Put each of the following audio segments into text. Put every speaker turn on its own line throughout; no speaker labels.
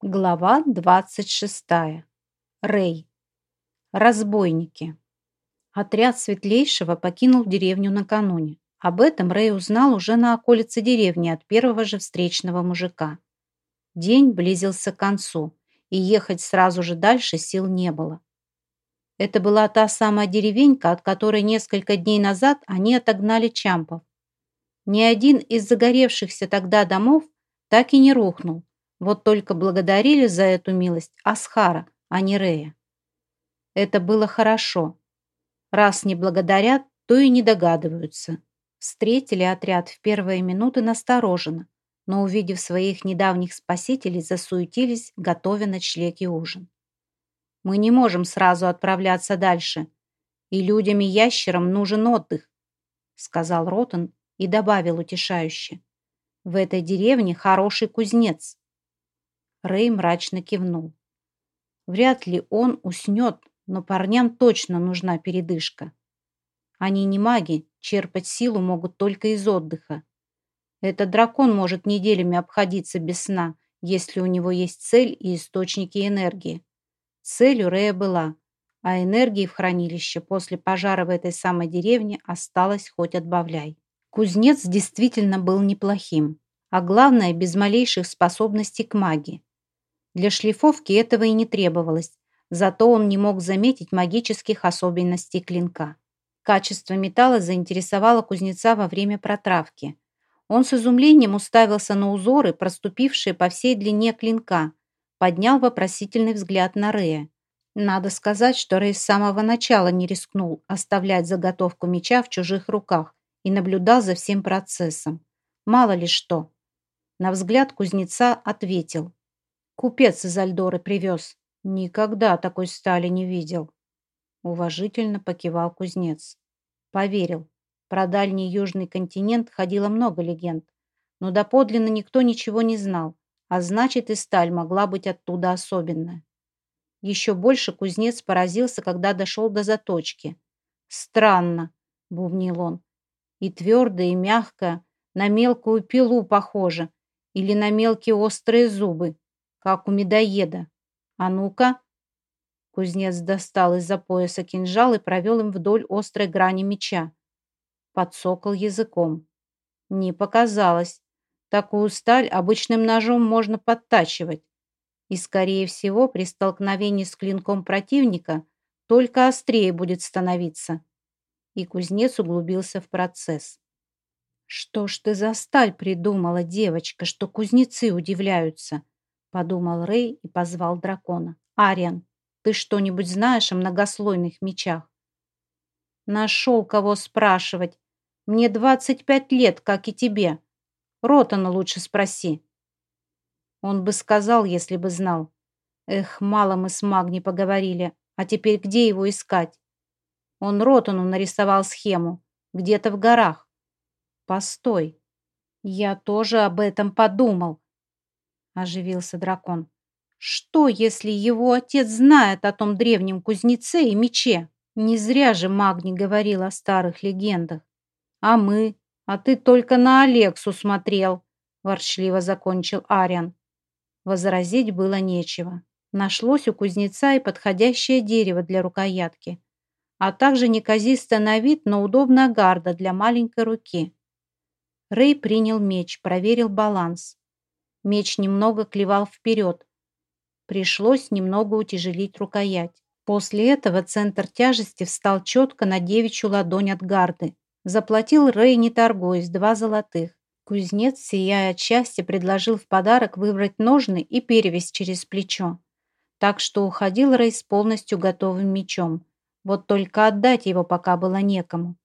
Глава 26. Рэй. Разбойники. Отряд Светлейшего покинул деревню накануне. Об этом Рэй узнал уже на околице деревни от первого же встречного мужика. День близился к концу, и ехать сразу же дальше сил не было. Это была та самая деревенька, от которой несколько дней назад они отогнали Чампов. Ни один из загоревшихся тогда домов так и не рухнул, вот только благодарили за эту милость Асхара, а не Рея. Это было хорошо. Раз не благодарят, то и не догадываются. Встретили отряд в первые минуты настороженно, но, увидев своих недавних спасителей, засуетились, готовя ночлег и ужин. Мы не можем сразу отправляться дальше, и людям и ящерам нужен отдых, сказал Ротан и добавил утешающе. В этой деревне хороший кузнец. Рэй мрачно кивнул. Вряд ли он уснет, но парням точно нужна передышка. Они не маги, черпать силу могут только из отдыха. Этот дракон может неделями обходиться без сна, если у него есть цель и источники энергии. Цель у Рэя была, а энергии в хранилище после пожара в этой самой деревне осталось хоть отбавляй. Кузнец действительно был неплохим, а главное, без малейших способностей к магии. Для шлифовки этого и не требовалось, зато он не мог заметить магических особенностей клинка. Качество металла заинтересовало кузнеца во время протравки. Он с изумлением уставился на узоры, проступившие по всей длине клинка, поднял вопросительный взгляд на Рея. Надо сказать, что Рэй с самого начала не рискнул оставлять заготовку меча в чужих руках и наблюдал за всем процессом. Мало ли что. На взгляд кузнеца ответил. Купец из Альдоры привез. Никогда такой стали не видел. Уважительно покивал кузнец. Поверил. Про дальний южный континент ходило много легенд. Но доподлинно никто ничего не знал. А значит, и сталь могла быть оттуда особенная. Еще больше кузнец поразился, когда дошел до заточки. «Странно», — бубнил он. «И твердо, и мягко, на мелкую пилу похоже, или на мелкие острые зубы как у медоеда. А ну-ка!» Кузнец достал из-за пояса кинжал и провел им вдоль острой грани меча. Подсокал языком. Не показалось. Такую сталь обычным ножом можно подтачивать. И, скорее всего, при столкновении с клинком противника только острее будет становиться. И кузнец углубился в процесс. «Что ж ты за сталь придумала, девочка, что кузнецы удивляются?» Подумал Рэй и позвал дракона. «Ариан, ты что-нибудь знаешь о многослойных мечах?» «Нашел кого спрашивать. Мне двадцать пять лет, как и тебе. Ротана лучше спроси». Он бы сказал, если бы знал. Эх, мало мы с Магни поговорили. А теперь где его искать? Он Ротану нарисовал схему. Где-то в горах. Постой. Я тоже об этом подумал оживился дракон. Что, если его отец знает о том древнем кузнеце и мече? Не зря же Магни говорил о старых легендах. А мы? А ты только на Алексу смотрел, ворчливо закончил Ариан. Возразить было нечего. Нашлось у кузнеца и подходящее дерево для рукоятки, а также неказистая на вид, но удобная гарда для маленькой руки. Рэй принял меч, проверил баланс. Меч немного клевал вперед. Пришлось немного утяжелить рукоять. После этого центр тяжести встал четко на девичью ладонь от гарды. Заплатил Рэй, не торгуясь, два золотых. Кузнец, сияя от счастья, предложил в подарок выбрать ножны и перевязь через плечо. Так что уходил Рэй с полностью готовым мечом. Вот только отдать его пока было некому.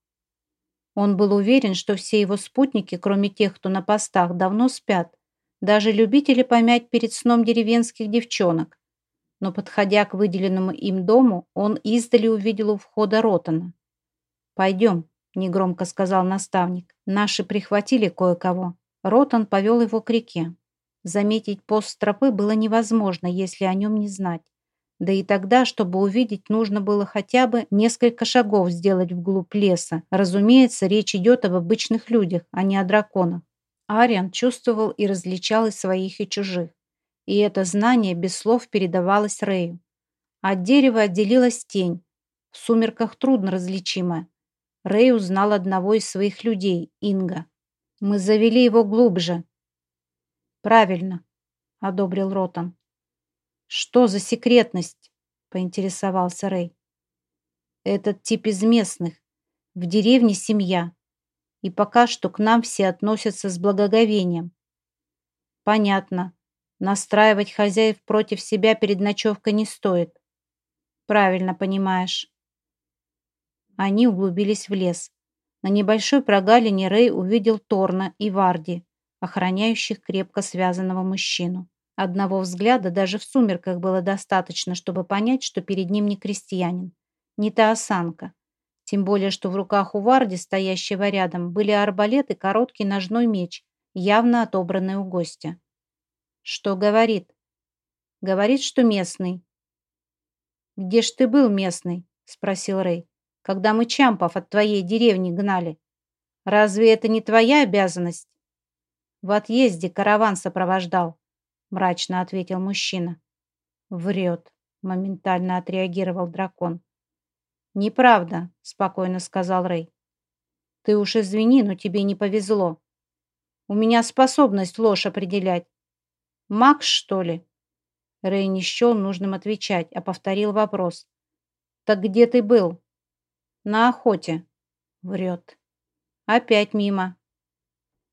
Он был уверен, что все его спутники, кроме тех, кто на постах, давно спят, даже любители помять перед сном деревенских девчонок. Но, подходя к выделенному им дому, он издали увидел у входа Ротана. «Пойдем», — негромко сказал наставник. «Наши прихватили кое-кого». Ротан повел его к реке. Заметить пост тропы было невозможно, если о нем не знать. Да и тогда, чтобы увидеть, нужно было хотя бы несколько шагов сделать вглубь леса. Разумеется, речь идет об обычных людях, а не о драконах. Ариан чувствовал и различал и своих, и чужих. И это знание без слов передавалось Рэю. От дерева отделилась тень, в сумерках трудно различимая. Рэй узнал одного из своих людей, Инга. Мы завели его глубже. Правильно, одобрил Ротан. Что за секретность? Поинтересовался Рэй. Этот тип из местных. В деревне семья. И пока что к нам все относятся с благоговением. Понятно. Настраивать хозяев против себя перед ночевкой не стоит. Правильно понимаешь. Они углубились в лес. На небольшой прогалине Рэй увидел Торна и Варди, охраняющих крепко связанного мужчину. Одного взгляда даже в сумерках было достаточно, чтобы понять, что перед ним не крестьянин, не та осанка. Тем более, что в руках у Варди, стоящего рядом, были арбалет и короткий ножной меч, явно отобранный у гостя. Что говорит? Говорит, что местный. «Где ж ты был, местный?» — спросил Рэй когда мы Чампов от твоей деревни гнали. Разве это не твоя обязанность? В отъезде караван сопровождал, мрачно ответил мужчина. Врет, моментально отреагировал дракон. Неправда, спокойно сказал Рэй. Ты уж извини, но тебе не повезло. У меня способность ложь определять. Макс, что ли? Рэй не счел нужным отвечать, а повторил вопрос. Так где ты был? На охоте. Врет. Опять мимо.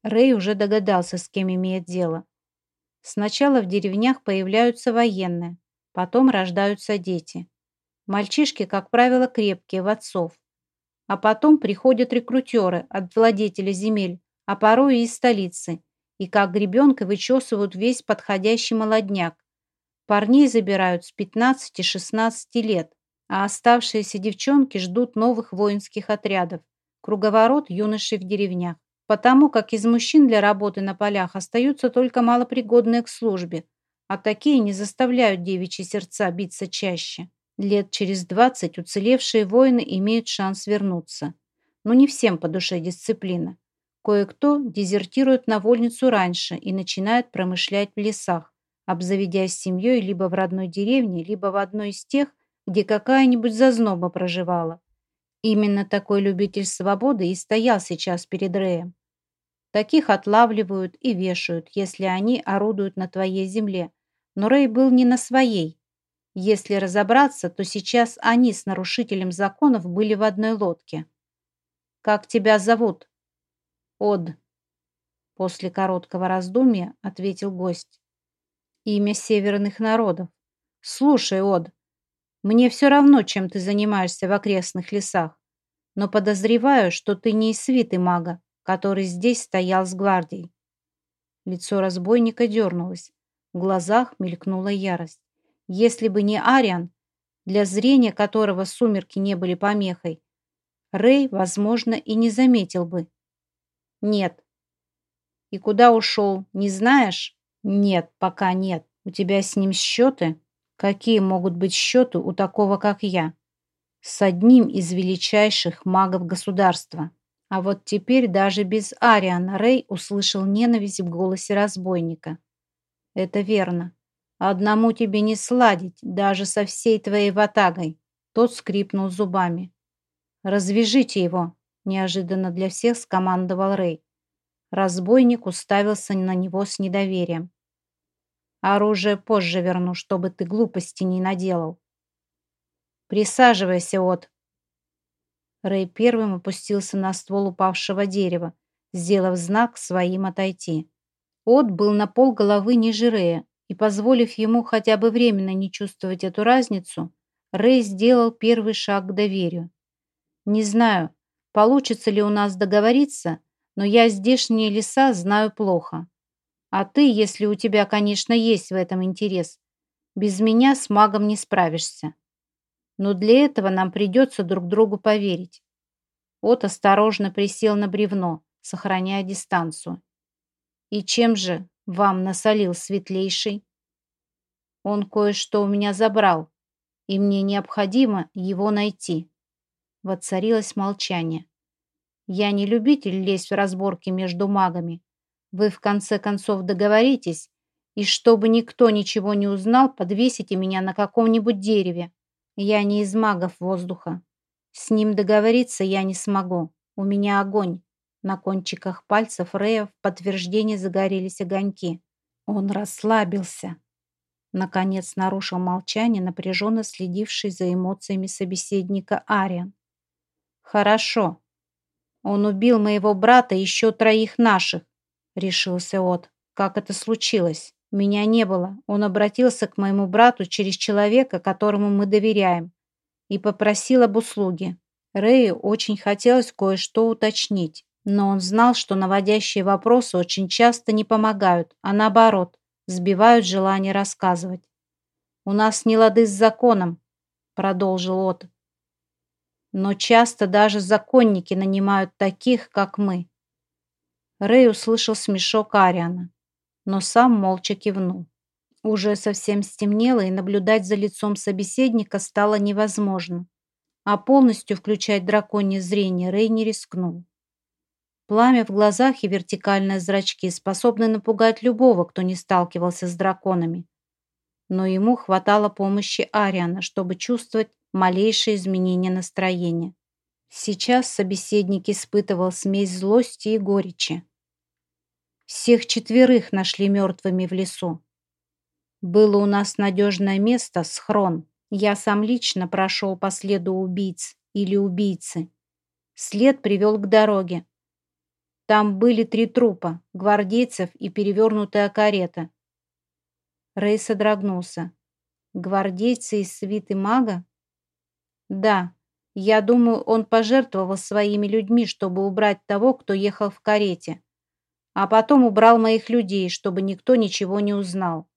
Рэй уже догадался, с кем имеет дело. Сначала в деревнях появляются военные, потом рождаются дети. Мальчишки, как правило, крепкие, в отцов. А потом приходят рекрутеры от владетеля земель, а порой и из столицы, и как гребенкой вычесывают весь подходящий молодняк. Парней забирают с 15-16 лет, а оставшиеся девчонки ждут новых воинских отрядов, круговорот юношей в деревнях. Потому как из мужчин для работы на полях остаются только малопригодные к службе, а такие не заставляют девичьи сердца биться чаще. Лет через двадцать уцелевшие воины имеют шанс вернуться. Но не всем по душе дисциплина. Кое-кто дезертирует на вольницу раньше и начинает промышлять в лесах, обзаведясь семьей либо в родной деревне, либо в одной из тех, где какая-нибудь зазноба проживала. Именно такой любитель свободы и стоял сейчас перед Рэем. Таких отлавливают и вешают, если они орудуют на твоей земле. Но Рэй был не на своей. Если разобраться, то сейчас они с нарушителем законов были в одной лодке. «Как тебя зовут?» «Од». После короткого раздумья ответил гость. «Имя северных народов. Слушай, Од, мне все равно, чем ты занимаешься в окрестных лесах, но подозреваю, что ты не из свиты мага, который здесь стоял с гвардией». Лицо разбойника дернулось, в глазах мелькнула ярость. Если бы не Ариан, для зрения которого сумерки не были помехой, Рэй, возможно, и не заметил бы. «Нет». «И куда ушел, не знаешь?» «Нет, пока нет. У тебя с ним счеты?» Какие могут быть счеты у такого, как я? С одним из величайших магов государства. А вот теперь даже без Ариана Рэй услышал ненависть в голосе разбойника. Это верно. Одному тебе не сладить, даже со всей твоей ватагой. Тот скрипнул зубами. «Развяжите его!» – неожиданно для всех скомандовал Рэй. Разбойник уставился на него с недоверием. Оружие позже верну, чтобы ты глупости не наделал. Присаживайся, От. Рэй первым опустился на ствол упавшего дерева, сделав знак своим отойти. От был на пол головы ниже Рэя, и, позволив ему хотя бы временно не чувствовать эту разницу, Рэй сделал первый шаг к доверию. «Не знаю, получится ли у нас договориться, но я здешние леса знаю плохо. А ты, если у тебя, конечно, есть в этом интерес, без меня с магом не справишься. Но для этого нам придется друг другу поверить. От осторожно присел на бревно, сохраняя дистанцию. И чем же вам насолил светлейший? Он кое-что у меня забрал, и мне необходимо его найти. Воцарилось молчание. Я не любитель лезть в разборки между магами, вы в конце концов договоритесь, И чтобы никто ничего не узнал, подвесите меня на каком-нибудь дереве. Я не из магов воздуха. С ним договориться я не смогу. У меня огонь. На кончиках пальцев Рея в подтверждение загорелись огоньки. Он расслабился. Наконец нарушил молчание, напряженно следивший за эмоциями собеседника Ариан. «Хорошо. Он убил моего брата и еще троих наших», — решился От. «Как это случилось? Меня не было. Он обратился к моему брату через человека, которому мы доверяем, и попросил об услуге. Рэю очень хотелось кое-что уточнить, но он знал, что наводящие вопросы очень часто не помогают, а наоборот, сбивают желание рассказывать. «У нас не лады с законом», — продолжил От. «Но часто даже законники нанимают таких, как мы». Рэй услышал смешок Ариана, но сам молча кивнул. Уже совсем стемнело, и наблюдать за лицом собеседника стало невозможно. А полностью включать драконье зрение Рэй не рискнул. Пламя в глазах и вертикальные зрачки способны напугать любого, кто не сталкивался с драконами. Но ему хватало помощи Ариана, чтобы чувствовать малейшие изменения настроения. Сейчас собеседник испытывал смесь злости и горечи. Всех четверых нашли мертвыми в лесу. Было у нас надежное место, схрон. Я сам лично прошел по следу убийц или убийцы. След привел к дороге. Там были три трупа, гвардейцев и перевернутая карета. Рэй содрогнулся. Гвардейцы из свиты мага? Да, я думаю, он пожертвовал своими людьми, чтобы убрать того, кто ехал в карете. А потом убрал моих людей, чтобы никто ничего не узнал.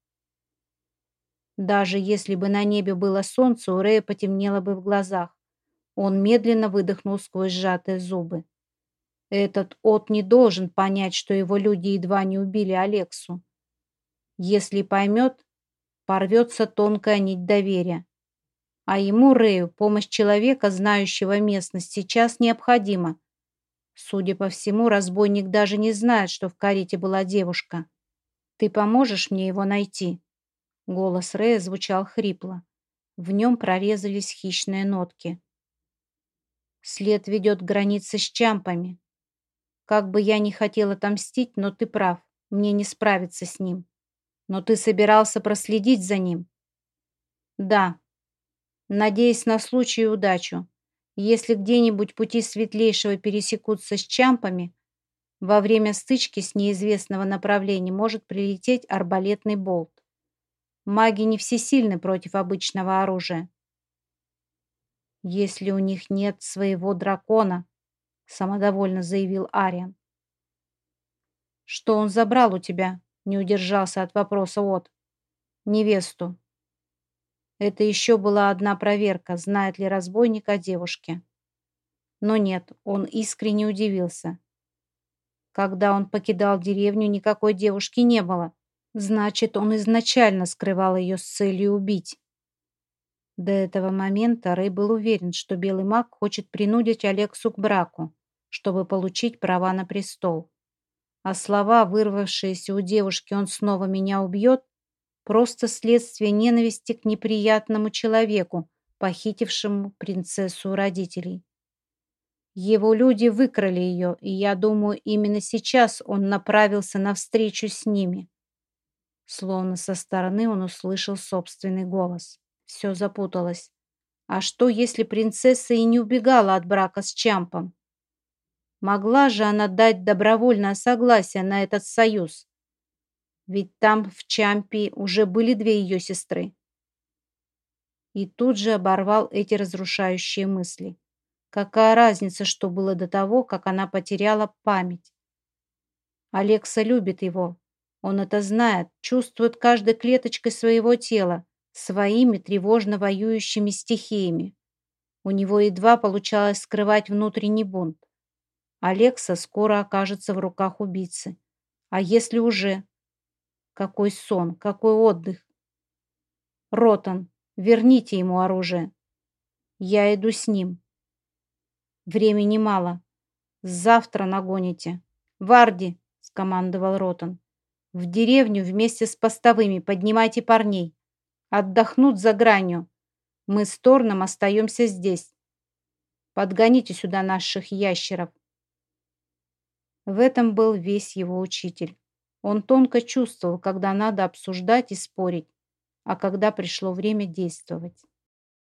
Даже если бы на небе было солнце, у Рэя потемнело бы в глазах. Он медленно выдохнул сквозь сжатые зубы. Этот От не должен понять, что его люди едва не убили Алексу. Если поймет, порвется тонкая нить доверия. А ему, Рэю, помощь человека, знающего местность, сейчас необходима. Судя по всему, разбойник даже не знает, что в карете была девушка. Ты поможешь мне его найти?» Голос Рэя звучал хрипло. В нем прорезались хищные нотки. След ведет к границе с Чампами. Как бы я ни хотел отомстить, но ты прав, мне не справиться с ним. Но ты собирался проследить за ним? Да. Надеясь на случай и удачу. Если где-нибудь пути светлейшего пересекутся с Чампами, во время стычки с неизвестного направления может прилететь арбалетный болт. Маги не всесильны против обычного оружия. Если у них нет своего дракона, самодовольно заявил Ариан. Что он забрал у тебя? Не удержался от вопроса от. Невесту. Это еще была одна проверка, знает ли разбойник о девушке. Но нет, он искренне удивился. Когда он покидал деревню, никакой девушки не было. Значит, он изначально скрывал ее с целью убить. До этого момента Рэй был уверен, что белый маг хочет принудить Алексу к браку, чтобы получить права на престол. А слова, вырвавшиеся у девушки «он снова меня убьет», просто следствие ненависти к неприятному человеку, похитившему принцессу у родителей. Его люди выкрали ее, и я думаю, именно сейчас он направился навстречу с ними. Словно со стороны он услышал собственный голос. Все запуталось. А что, если принцесса и не убегала от брака с Чампом? Могла же она дать добровольное согласие на этот союз? Ведь там, в Чампе, уже были две ее сестры. И тут же оборвал эти разрушающие мысли. Какая разница, что было до того, как она потеряла память? Алекса любит его, он это знает, чувствует каждой клеточкой своего тела, своими тревожно воюющими стихиями. У него едва получалось скрывать внутренний бунт. Алекса скоро окажется в руках убийцы. А если уже? Какой сон, какой отдых. Ротан, верните ему оружие. Я иду с ним. Времени мало. Завтра нагоните. Варди, скомандовал Ротан. В деревню вместе с постовыми поднимайте парней. Отдохнут за гранью. Мы с Торном остаемся здесь. Подгоните сюда наших ящеров. В этом был весь его учитель. Он тонко чувствовал, когда надо обсуждать и спорить, а когда пришло время действовать.